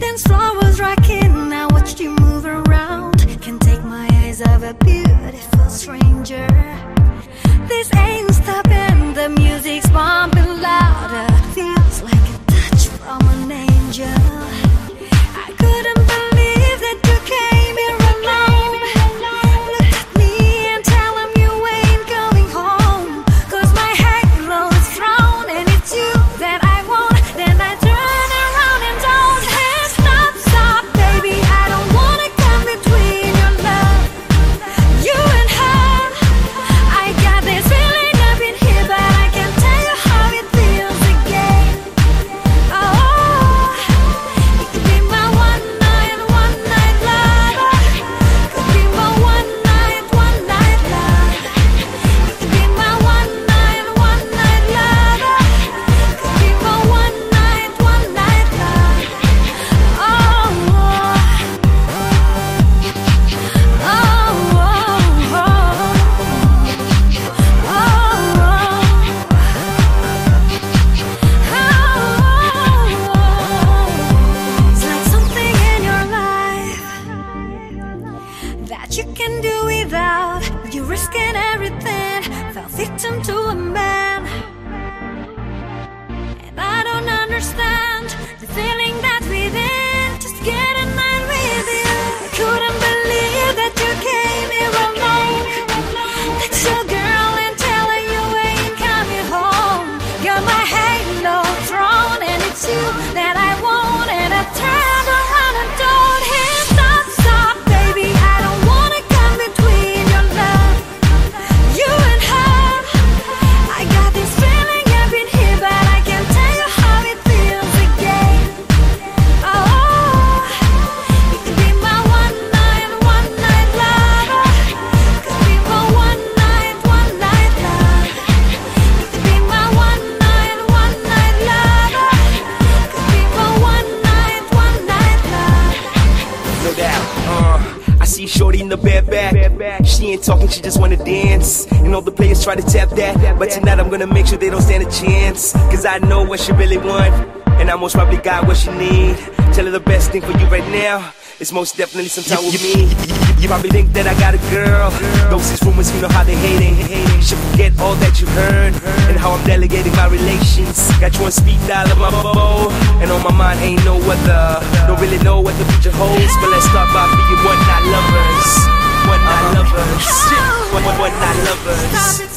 Dance floor was rocking. I watched you move around. Can't take my eyes off a beautiful stranger. Shorty in the bed back. She ain't talking, she just wanna dance. And all the players try to tap that. But tonight I'm gonna make sure they don't stand a chance. Cause I know what she really want. And I most probably got what she need. Tell her the best thing for you right now. is most definitely some time with me. You probably think that I got a girl. Those is rumors, you know how they hate it. Should forget all that you heard and how I'm delegating my relations. Got you on speed dial of my bow, and on my mind ain't no other. Don't really know what the future holds, but let's start by being one night uh-huh. lovers. One night lovers. One night lovers.